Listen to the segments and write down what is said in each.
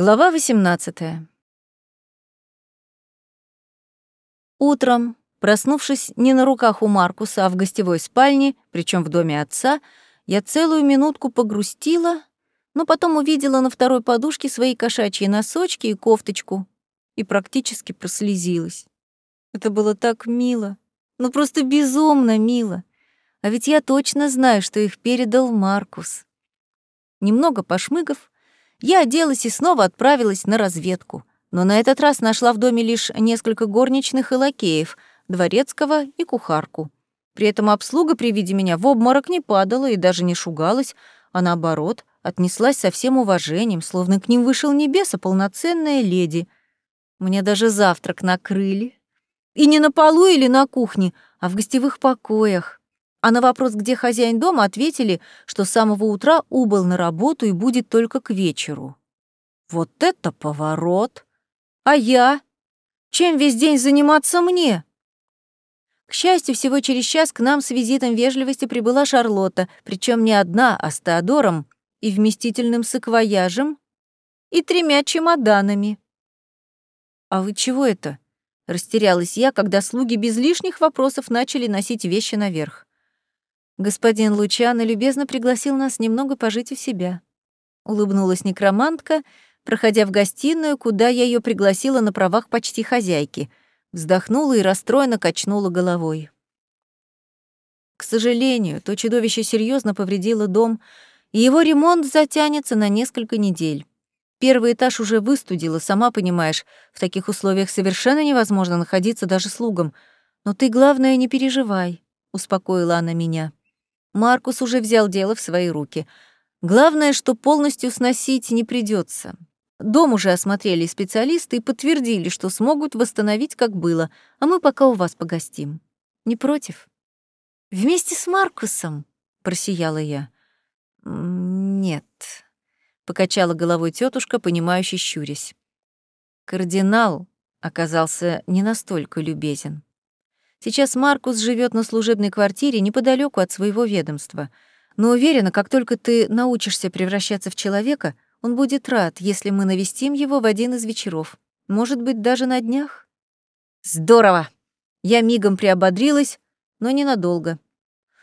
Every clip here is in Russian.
Глава 18. Утром, проснувшись не на руках у Маркуса, а в гостевой спальне, причем в доме отца, я целую минутку погрустила, но потом увидела на второй подушке свои кошачьи носочки и кофточку и практически прослезилась. Это было так мило, ну просто безумно мило. А ведь я точно знаю, что их передал Маркус. Немного пошмыгав, я оделась и снова отправилась на разведку, но на этот раз нашла в доме лишь несколько горничных и лакеев, дворецкого и кухарку. При этом обслуга при виде меня в обморок не падала и даже не шугалась, а наоборот, отнеслась со всем уважением, словно к ним вышел небеса полноценная леди. Мне даже завтрак накрыли. И не на полу или на кухне, а в гостевых покоях. А на вопрос, где хозяин дома, ответили, что с самого утра убыл на работу и будет только к вечеру. Вот это поворот! А я? Чем весь день заниматься мне? К счастью, всего через час к нам с визитом вежливости прибыла Шарлотта, причем не одна, а с Теодором и вместительным саквояжем и тремя чемоданами. «А вы чего это?» — растерялась я, когда слуги без лишних вопросов начали носить вещи наверх. Господин Лучано любезно пригласил нас немного пожить у себя. Улыбнулась некромантка, проходя в гостиную, куда я ее пригласила на правах почти хозяйки. Вздохнула и расстроенно качнула головой. К сожалению, то чудовище серьезно повредило дом, и его ремонт затянется на несколько недель. Первый этаж уже выстудило, сама понимаешь, в таких условиях совершенно невозможно находиться даже слугам. Но ты, главное, не переживай, — успокоила она меня. Маркус уже взял дело в свои руки. Главное, что полностью сносить не придется. Дом уже осмотрели специалисты и подтвердили, что смогут восстановить, как было, а мы пока у вас погостим. Не против? Вместе с Маркусом, просияла я. Нет, покачала головой тетушка, понимающе щурясь. Кардинал оказался не настолько любезен. Сейчас Маркус живет на служебной квартире неподалеку от своего ведомства. Но уверена, как только ты научишься превращаться в человека, он будет рад, если мы навестим его в один из вечеров. Может быть, даже на днях? Здорово! Я мигом приободрилась, но ненадолго.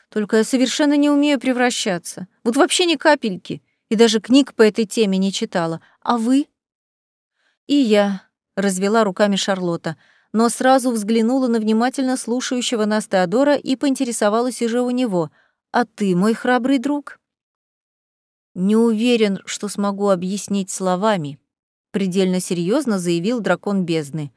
Только я совершенно не умею превращаться. Вот вообще ни капельки. И даже книг по этой теме не читала. А вы? И я, — развела руками Шарлотта, — но сразу взглянула на внимательно слушающего нас Теодора и поинтересовалась уже у него. «А ты, мой храбрый друг?» «Не уверен, что смогу объяснить словами», — предельно серьезно заявил дракон бездны.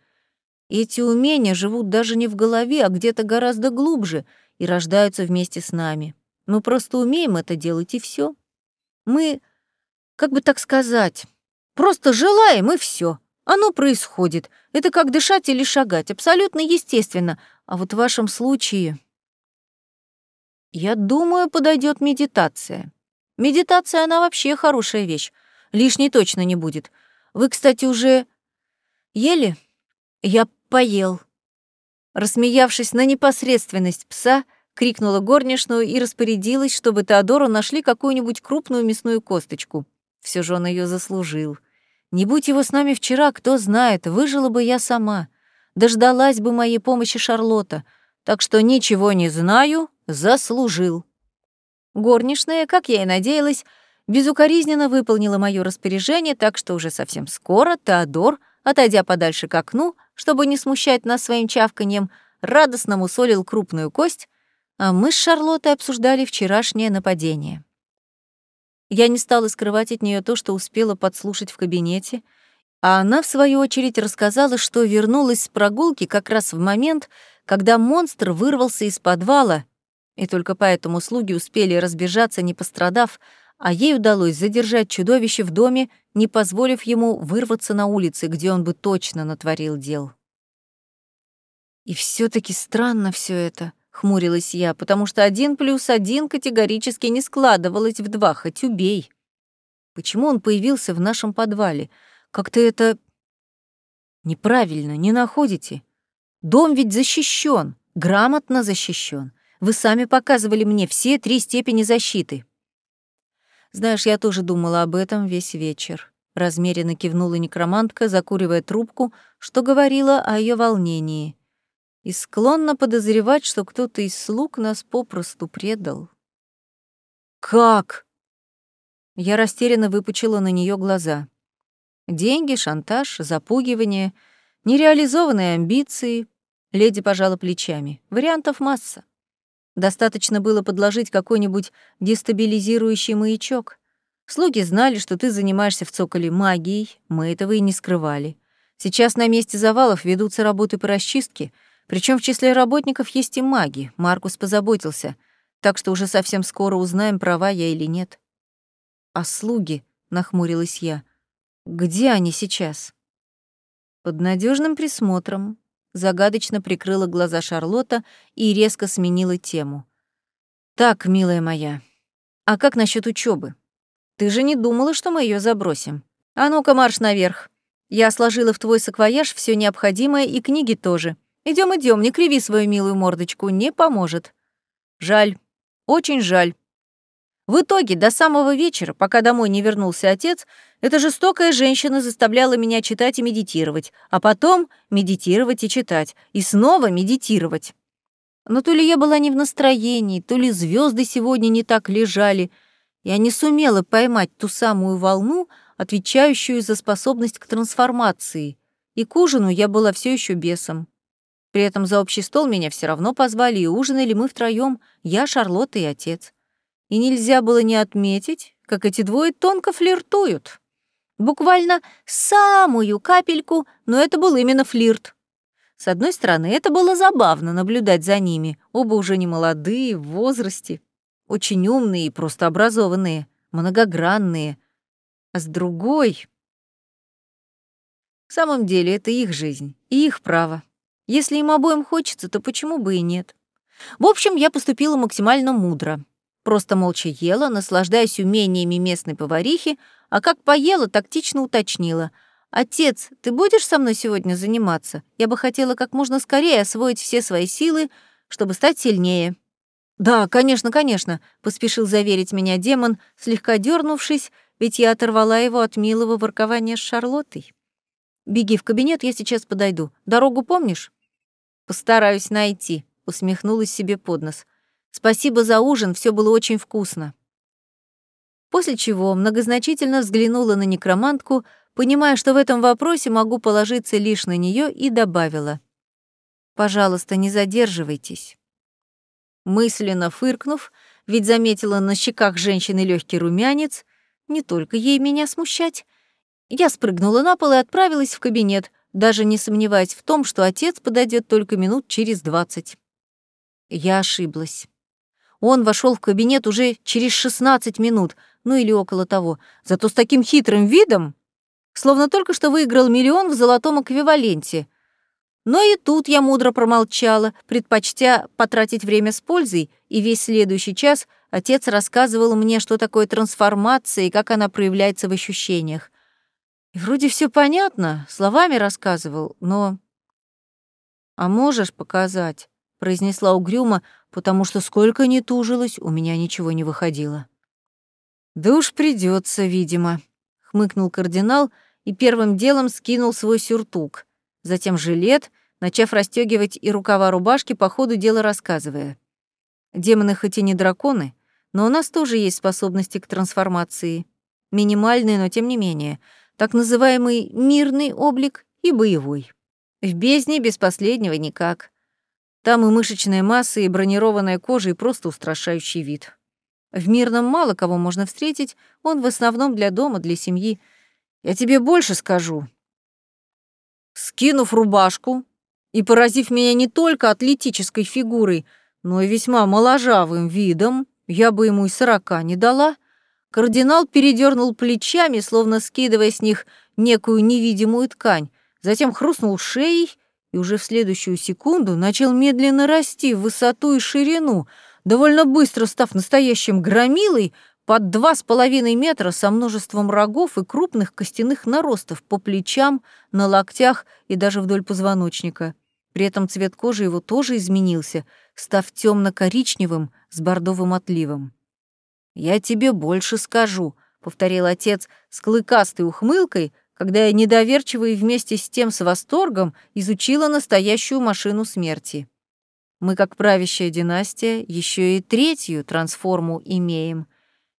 «Эти умения живут даже не в голове, а где-то гораздо глубже и рождаются вместе с нами. Мы просто умеем это делать, и все. Мы, как бы так сказать, просто желаем, и все. Оно происходит. Это как дышать или шагать. Абсолютно естественно. А вот в вашем случае... Я думаю, подойдет медитация. Медитация, она вообще хорошая вещь. Лишней точно не будет. Вы, кстати, уже ели? Я поел. Рассмеявшись на непосредственность пса, крикнула горничную и распорядилась, чтобы Теодору нашли какую-нибудь крупную мясную косточку. Все же он ее заслужил. Не будь его с нами вчера, кто знает, выжила бы я сама. Дождалась бы моей помощи Шарлотта. Так что ничего не знаю, заслужил. Горничная, как я и надеялась, безукоризненно выполнила мое распоряжение, так что уже совсем скоро Теодор, отойдя подальше к окну, чтобы не смущать нас своим чавканьем, радостно мусолил крупную кость, а мы с Шарлоттой обсуждали вчерашнее нападение. Я не стала скрывать от нее то, что успела подслушать в кабинете, а она, в свою очередь, рассказала, что вернулась с прогулки как раз в момент, когда монстр вырвался из подвала, и только поэтому слуги успели разбежаться, не пострадав, а ей удалось задержать чудовище в доме, не позволив ему вырваться на улице, где он бы точно натворил дел. И все таки странно все это хмурилась я, потому что один плюс один категорически не складывалось в два, хоть убей. Почему он появился в нашем подвале? Как-то это неправильно, не находите? Дом ведь защищен, грамотно защищен. Вы сами показывали мне все три степени защиты. Знаешь, я тоже думала об этом весь вечер. размеренно кивнула некромантка, закуривая трубку, что говорило о ее волнении. И склонна подозревать, что кто-то из слуг нас попросту предал. «Как?» Я растерянно выпучила на нее глаза. Деньги, шантаж, запугивание, нереализованные амбиции. Леди пожала плечами. Вариантов масса. Достаточно было подложить какой-нибудь дестабилизирующий маячок. Слуги знали, что ты занимаешься в цоколе магией, мы этого и не скрывали. Сейчас на месте завалов ведутся работы по расчистке, причем в числе работников есть и маги, Маркус позаботился, так что уже совсем скоро узнаем, права я или нет. «А слуги?» — нахмурилась я. «Где они сейчас?» «Под надежным присмотром», загадочно прикрыла глаза Шарлотта и резко сменила тему. «Так, милая моя, а как насчет учебы? Ты же не думала, что мы ее забросим? А ну-ка марш наверх. Я сложила в твой саквояж все необходимое и книги тоже. Идем, идем, не криви свою милую мордочку, не поможет. Жаль, очень жаль. В итоге, до самого вечера, пока домой не вернулся отец, эта жестокая женщина заставляла меня читать и медитировать, а потом медитировать и читать, и снова медитировать. Но то ли я была не в настроении, то ли звезды сегодня не так лежали, я не сумела поймать ту самую волну, отвечающую за способность к трансформации, и к ужину я была все еще бесом. При этом за общий стол меня все равно позвали, и ужинали мы втроем, я, Шарлотта и отец и нельзя было не отметить, как эти двое тонко флиртуют. Буквально самую капельку, но это был именно флирт. С одной стороны, это было забавно наблюдать за ними, оба уже не молодые, в возрасте, очень умные и просто образованные, многогранные. А с другой... В самом деле, это их жизнь и их право. Если им обоим хочется, то почему бы и нет? В общем, я поступила максимально мудро. Просто молча ела, наслаждаясь умениями местной поварихи, а как поела, тактично уточнила. «Отец, ты будешь со мной сегодня заниматься? Я бы хотела как можно скорее освоить все свои силы, чтобы стать сильнее». «Да, конечно, конечно», — поспешил заверить меня демон, слегка дернувшись, ведь я оторвала его от милого воркования с Шарлоттой. «Беги в кабинет, я сейчас подойду. Дорогу помнишь?» «Постараюсь найти», — усмехнулась себе под нос. Спасибо за ужин, все было очень вкусно. После чего многозначительно взглянула на некромантку, понимая, что в этом вопросе могу положиться лишь на нее, и добавила. «Пожалуйста, не задерживайтесь». Мысленно фыркнув, ведь заметила на щеках женщины легкий румянец, не только ей меня смущать, я спрыгнула на пол и отправилась в кабинет, даже не сомневаясь в том, что отец подойдет только минут через двадцать. Я ошиблась. Он вошел в кабинет уже через 16 минут, ну или около того, зато с таким хитрым видом, словно только что выиграл миллион в золотом эквиваленте. Но и тут я мудро промолчала, предпочтя потратить время с пользой, и весь следующий час отец рассказывал мне, что такое трансформация и как она проявляется в ощущениях. И вроде все понятно, словами рассказывал, но... «А можешь показать?» — произнесла угрюмо, потому что сколько ни тужилась, у меня ничего не выходило. «Да уж придется, видимо», — хмыкнул кардинал и первым делом скинул свой сюртук, затем жилет, начав расстегивать и рукава рубашки, по ходу дела рассказывая. «Демоны хоть и не драконы, но у нас тоже есть способности к трансформации. Минимальные, но тем не менее. Так называемый мирный облик и боевой. В бездне без последнего никак. Там и мышечная масса, и бронированная кожа, и просто устрашающий вид. В мирном мало кого можно встретить, он в основном для дома, для семьи. Я тебе больше скажу. Скинув рубашку и поразив меня не только атлетической фигурой, но и весьма моложавым видом, я бы ему и сорока не дала, кардинал передернул плечами, словно скидывая с них некую невидимую ткань, затем хрустнул шеей и уже в следующую секунду начал медленно расти в высоту и ширину, довольно быстро став настоящим громилой под два с половиной метра со множеством рогов и крупных костяных наростов по плечам, на локтях и даже вдоль позвоночника. При этом цвет кожи его тоже изменился, став темно коричневым с бордовым отливом. «Я тебе больше скажу», — повторил отец с клыкастой ухмылкой, когда я недоверчиво и вместе с тем с восторгом изучила настоящую машину смерти. Мы, как правящая династия, еще и третью трансформу имеем.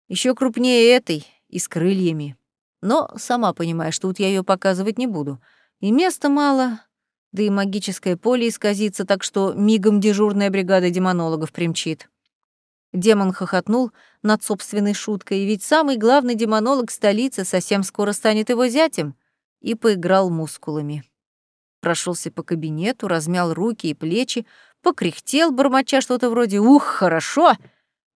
еще крупнее этой и с крыльями. Но сама понимаешь, тут я ее показывать не буду. И места мало, да и магическое поле исказится, так что мигом дежурная бригада демонологов примчит. Демон хохотнул над собственной шуткой, ведь самый главный демонолог столицы совсем скоро станет его зятем, и поиграл мускулами. Прошелся по кабинету, размял руки и плечи, покряхтел, бормоча что-то вроде «Ух, хорошо!»,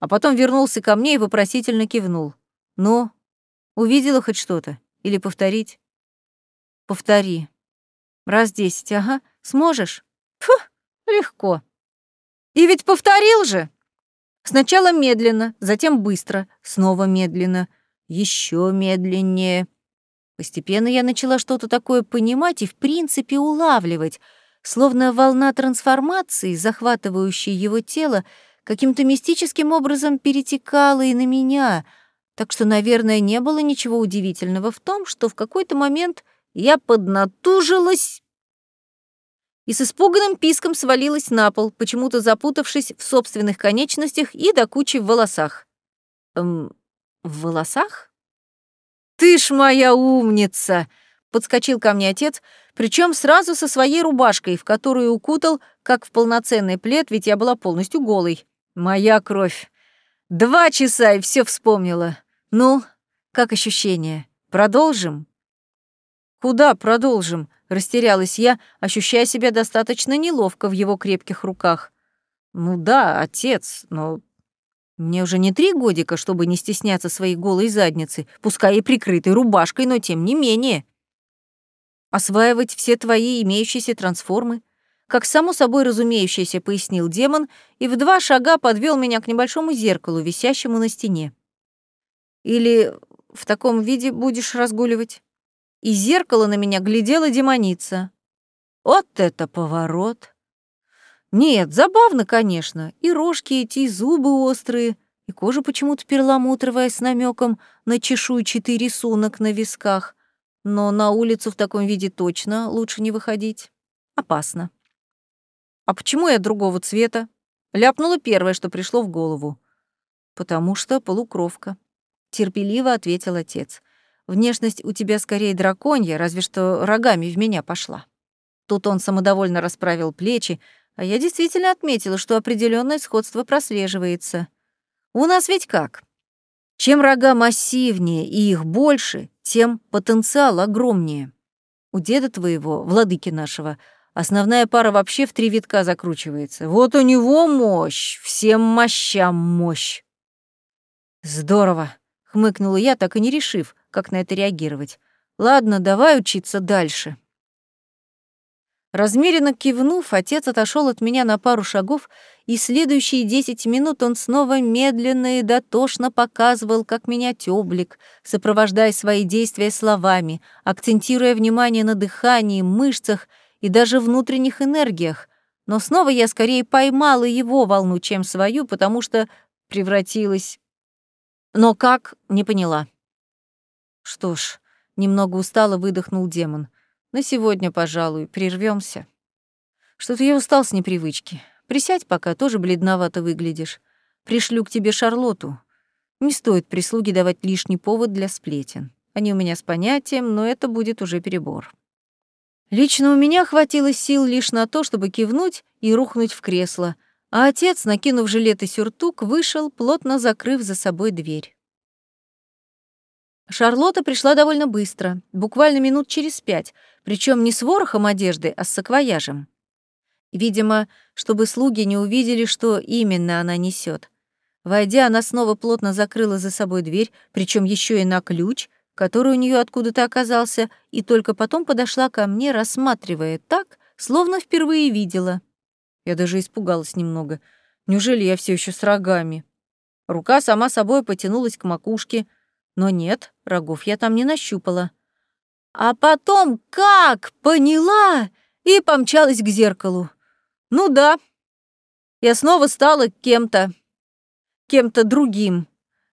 а потом вернулся ко мне и вопросительно кивнул. «Ну, увидела хоть что-то? Или повторить?» «Повтори», Раз десять, ага. Сможешь? Фу, легко. И ведь повторил же. Сначала медленно, затем быстро, снова медленно, еще медленнее. Постепенно я начала что-то такое понимать и, в принципе, улавливать, словно волна трансформации, захватывающая его тело, каким-то мистическим образом перетекала и на меня, так что, наверное, не было ничего удивительного в том, что в какой-то момент я поднатужилась и с испуганным писком свалилась на пол, почему-то запутавшись в собственных конечностях и до кучи в волосах. Эм, в волосах? «Ты ж моя умница!» — подскочил ко мне отец, причем сразу со своей рубашкой, в которую укутал, как в полноценный плед, ведь я была полностью голой. «Моя кровь! Два часа и все вспомнила. Ну, как ощущение? Продолжим?» «Куда продолжим?» — растерялась я, ощущая себя достаточно неловко в его крепких руках. «Ну да, отец, но мне уже не три годика, чтобы не стесняться своей голой задницы, пускай и прикрытой рубашкой, но тем не менее. Осваивать все твои имеющиеся трансформы, как само собой разумеющееся, пояснил демон и в два шага подвел меня к небольшому зеркалу, висящему на стене. Или в таком виде будешь разгуливать? И зеркало на меня глядела демоница. Вот это поворот! Нет, забавно, конечно, и рожки эти, и зубы острые, и кожа почему-то перламутровая с намеком на чешуйчатый рисунок на висках. Но на улицу в таком виде точно лучше не выходить. Опасно. А почему я другого цвета? Ляпнула первое, что пришло в голову. Потому что полукровка. Терпеливо ответил отец. Внешность у тебя скорее драконья, разве что рогами в меня пошла. Тут он самодовольно расправил плечи, а я действительно отметила, что определенное сходство прослеживается. У нас ведь как? Чем рога массивнее и их больше, тем потенциал огромнее. У деда твоего, владыки нашего, основная пара вообще в три витка закручивается. Вот у него мощь, всем мощам мощь. Здорово, хмыкнула я, так и не решив, как на это реагировать. Ладно, давай учиться дальше. Размеренно кивнув, отец отошел от меня на пару шагов, и следующие десять минут он снова медленно и дотошно показывал, как менять облик, сопровождая свои действия словами, акцентируя внимание на дыхании, мышцах и даже внутренних энергиях. Но снова я скорее поймала его волну, чем свою, потому что превратилась... Но как, не поняла. Что ж, немного устало выдохнул демон. На сегодня, пожалуй, прервемся. Что-то я устал с непривычки. Присядь пока, тоже бледновато выглядишь. Пришлю к тебе Шарлоту. Не стоит прислуге давать лишний повод для сплетен. Они у меня с понятием, но это будет уже перебор. Лично у меня хватило сил лишь на то, чтобы кивнуть и рухнуть в кресло, а отец, накинув жилет и сюртук, вышел, плотно закрыв за собой дверь. Шарлотта пришла довольно быстро, буквально минут через пять, причем не с ворохом одежды, а с саквояжем. Видимо, чтобы слуги не увидели, что именно она несет. Войдя, она снова плотно закрыла за собой дверь, причем еще и на ключ, который у нее откуда-то оказался, и только потом подошла ко мне, рассматривая так, словно впервые видела. Я даже испугалась немного. Неужели я все еще с рогами? Рука сама собой потянулась к макушке — но нет, рогов я там не нащупала. А потом как поняла и помчалась к зеркалу. Ну да, я снова стала кем-то, кем-то другим.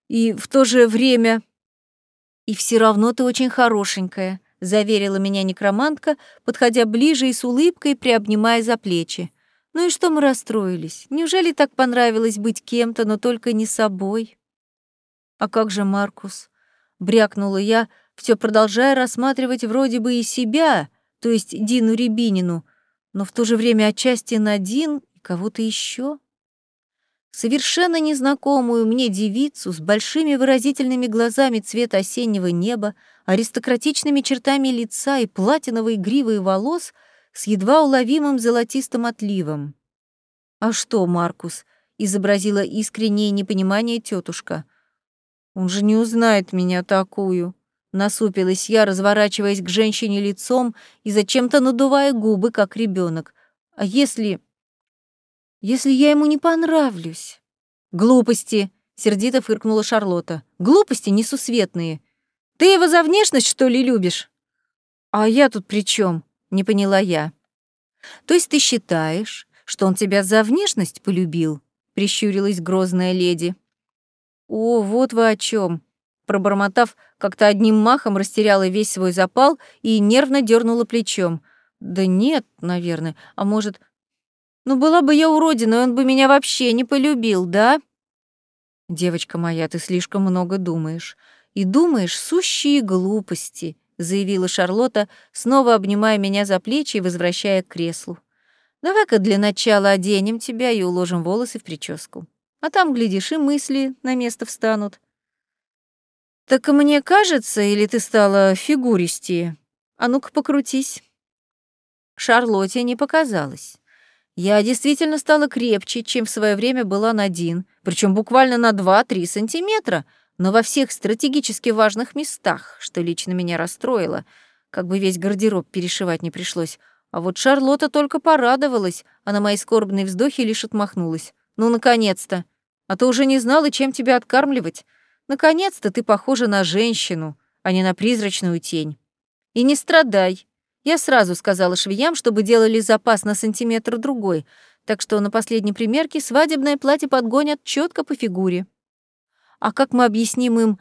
И в то же время «И все равно ты очень хорошенькая», — заверила меня некромантка, подходя ближе и с улыбкой приобнимая за плечи. «Ну и что мы расстроились? Неужели так понравилось быть кем-то, но только не собой?» «А как же Маркус?» — брякнула я, все продолжая рассматривать вроде бы и себя, то есть Дину Рябинину, но в то же время отчасти на Дин и кого-то еще. Совершенно незнакомую мне девицу с большими выразительными глазами цвета осеннего неба, аристократичными чертами лица и платиновой гривой волос с едва уловимым золотистым отливом. «А что, Маркус?» — изобразила искреннее непонимание тетушка. «Он же не узнает меня такую», Насупилась я, разворачиваясь к женщине лицом и зачем-то надувая губы, как ребенок. А если... Если я ему не понравлюсь? Глупости, сердито фыркнула Шарлотта. Глупости несусветные. Ты его за внешность, что ли, любишь? А я тут при чем? Не поняла я. То есть ты считаешь, что он тебя за внешность полюбил? Прищурилась грозная леди. О, вот вы о чем пробормотав, как-то одним махом растеряла весь свой запал и нервно дернула плечом. Да нет, наверное, а может... Ну, была бы я уродиной, он бы меня вообще не полюбил, да? Девочка моя, ты слишком много думаешь. И думаешь сущие глупости, заявила Шарлотта, снова обнимая меня за плечи и возвращая к креслу. Давай-ка для начала оденем тебя и уложим волосы в прическу. А там, глядишь, и мысли на место встанут. «Так мне кажется, или ты стала фигуристее? А ну-ка покрутись». Шарлотте не показалось. Я действительно стала крепче, чем в свое время была на Дин, причем буквально на 2-3 сантиметра, но во всех стратегически важных местах, что лично меня расстроило, как бы весь гардероб перешивать не пришлось. А вот Шарлотта только порадовалась, а на мои скорбные вздохи лишь отмахнулась. «Ну, наконец-то! А то уже не знала, чем тебя откармливать. Наконец-то ты похожа на женщину, а не на призрачную тень. И не страдай. Я сразу сказала швеям, чтобы делали запас на сантиметр другой, так что на последней примерке свадебное платье подгонят четко по фигуре. А как мы объясним им,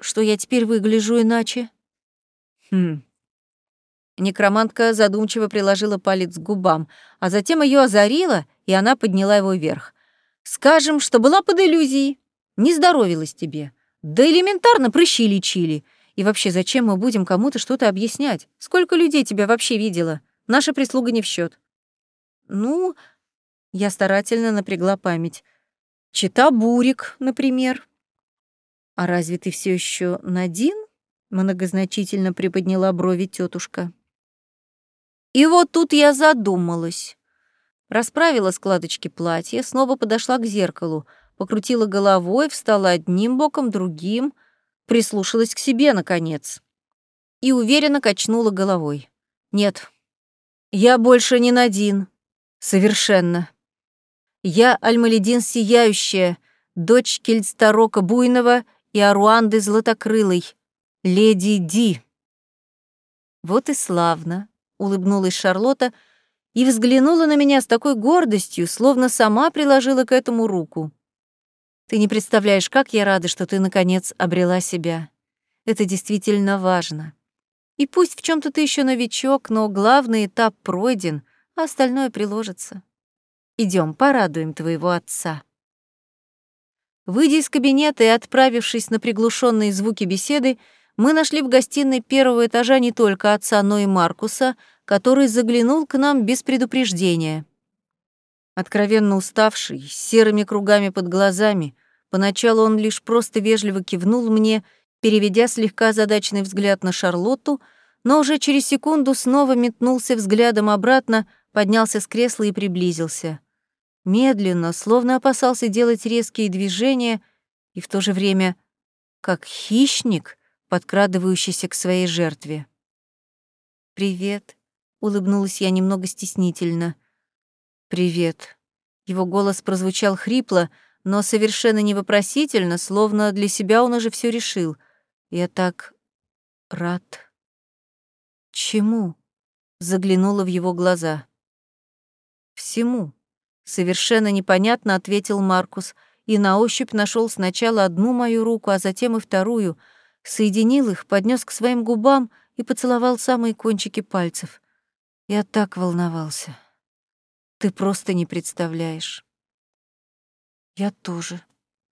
что я теперь выгляжу иначе? Хм. Некромантка задумчиво приложила палец к губам, а затем ее озарила, и она подняла его вверх. Скажем, что была под иллюзией. Не здоровилась тебе. Да элементарно прыщи лечили. И вообще, зачем мы будем кому-то что-то объяснять? Сколько людей тебя вообще видела? Наша прислуга не в счет. Ну, я старательно напрягла память. Чита Бурик, например. А разве ты все еще Надин? Многозначительно приподняла брови тетушка. И вот тут я задумалась. Расправила складочки платья, снова подошла к зеркалу — покрутила головой, встала одним боком, другим, прислушалась к себе, наконец. И уверенно качнула головой. «Нет, я больше не Надин. Совершенно. Я Альмаледин Сияющая, дочь Кельстарока Буйного и Аруанды Златокрылой, леди Ди». «Вот и славно», — улыбнулась Шарлотта и взглянула на меня с такой гордостью, словно сама приложила к этому руку. Ты не представляешь, как я рада, что ты, наконец, обрела себя. Это действительно важно. И пусть в чем то ты еще новичок, но главный этап пройден, а остальное приложится. Идем, порадуем твоего отца. Выйдя из кабинета и отправившись на приглушенные звуки беседы, мы нашли в гостиной первого этажа не только отца, но и Маркуса, который заглянул к нам без предупреждения. Откровенно уставший, с серыми кругами под глазами, Поначалу он лишь просто вежливо кивнул мне, переведя слегка задачный взгляд на Шарлотту, но уже через секунду снова метнулся взглядом обратно, поднялся с кресла и приблизился. Медленно, словно опасался делать резкие движения, и в то же время как хищник, подкрадывающийся к своей жертве. «Привет», — улыбнулась я немного стеснительно. «Привет». Его голос прозвучал хрипло, — но совершенно не вопросительно, словно для себя он уже все решил. Я так рад. Чему? Заглянула в его глаза. Всему. Совершенно непонятно ответил Маркус и на ощупь нашел сначала одну мою руку, а затем и вторую. соединил их, поднес к своим губам и поцеловал самые кончики пальцев. Я так волновался. Ты просто не представляешь. Я тоже.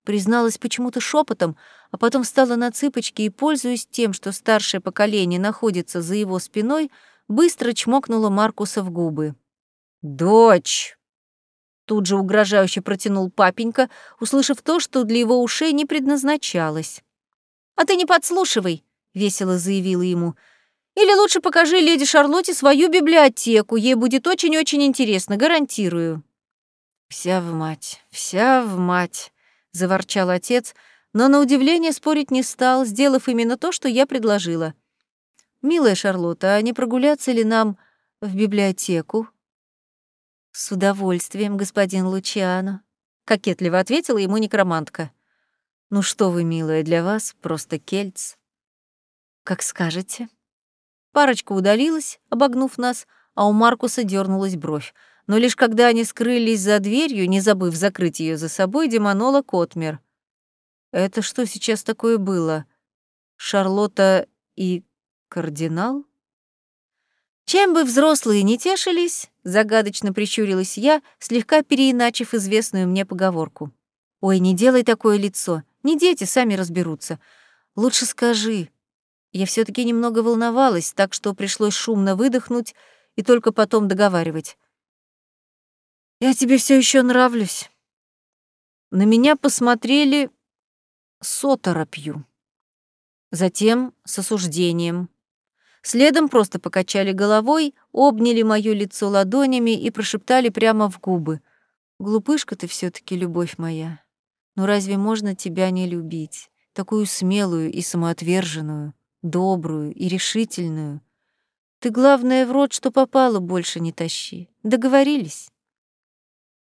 Призналась почему-то шепотом, а потом встала на цыпочки и, пользуясь тем, что старшее поколение находится за его спиной, быстро чмокнула Маркуса в губы. «Дочь!» Тут же угрожающе протянул папенька, услышав то, что для его ушей не предназначалось. «А ты не подслушивай», — весело заявила ему. «Или лучше покажи леди Шарлотте свою библиотеку, ей будет очень-очень интересно, гарантирую». «Вся в мать, вся в мать», — заворчал отец, но на удивление спорить не стал, сделав именно то, что я предложила. «Милая Шарлотта, а не прогуляться ли нам в библиотеку?» «С удовольствием, господин Лучиано», — кокетливо ответила ему некромантка. «Ну что вы, милая, для вас просто кельц». «Как скажете». Парочка удалилась, обогнув нас, а у Маркуса дернулась бровь. Но лишь когда они скрылись за дверью, не забыв закрыть ее за собой, демонолог отмер. «Это что сейчас такое было? Шарлотта и кардинал?» Чем бы взрослые не тешились, загадочно прищурилась я, слегка переиначив известную мне поговорку. Ой, не делай такое лицо. Не дети сами разберутся. Лучше скажи. Я все таки немного волновалась, так что пришлось шумно выдохнуть и только потом договаривать. Я тебе все еще нравлюсь. На меня посмотрели с оторопью. Затем с осуждением. Следом просто покачали головой, обняли моё лицо ладонями и прошептали прямо в губы. «Глупышка ты все таки любовь моя. Но разве можно тебя не любить? Такую смелую и самоотверженную, добрую и решительную. Ты, главное, в рот, что попало, больше не тащи. Договорились?»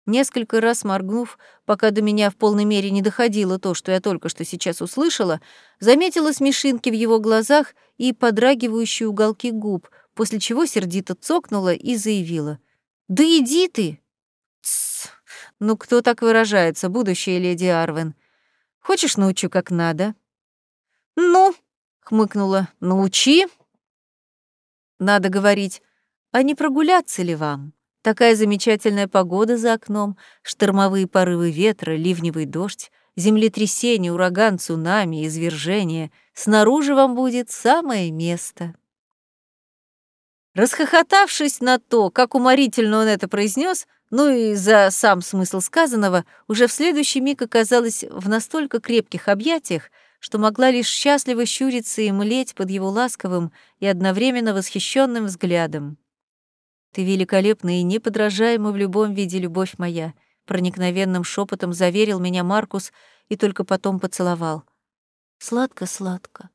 Несколько раз моргнув, пока до меня в полной мере не доходило то, что я только что сейчас услышала, заметила смешинки в его глазах и подрагивающие уголки губ, после чего сердито цокнула и заявила. «Да иди ты!» «Тссс! Ну кто так выражается, будущая леди Арвен? Хочешь, научу как надо?» «Ну!» — хмыкнула. «Научи!» «Надо говорить, а не прогуляться ли вам?» Такая замечательная погода за окном, штормовые порывы ветра, ливневый дождь, землетрясение, ураган, цунами, извержение. Снаружи вам будет самое место. Расхохотавшись на то, как уморительно он это произнес, ну и за сам смысл сказанного, уже в следующий миг оказалась в настолько крепких объятиях, что могла лишь счастливо щуриться и млеть под его ласковым и одновременно восхищенным взглядом. Ты великолепна и неподражаема в любом виде, любовь моя, проникновенным шепотом заверил меня Маркус и только потом поцеловал. Сладко-сладко,